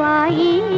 पाई।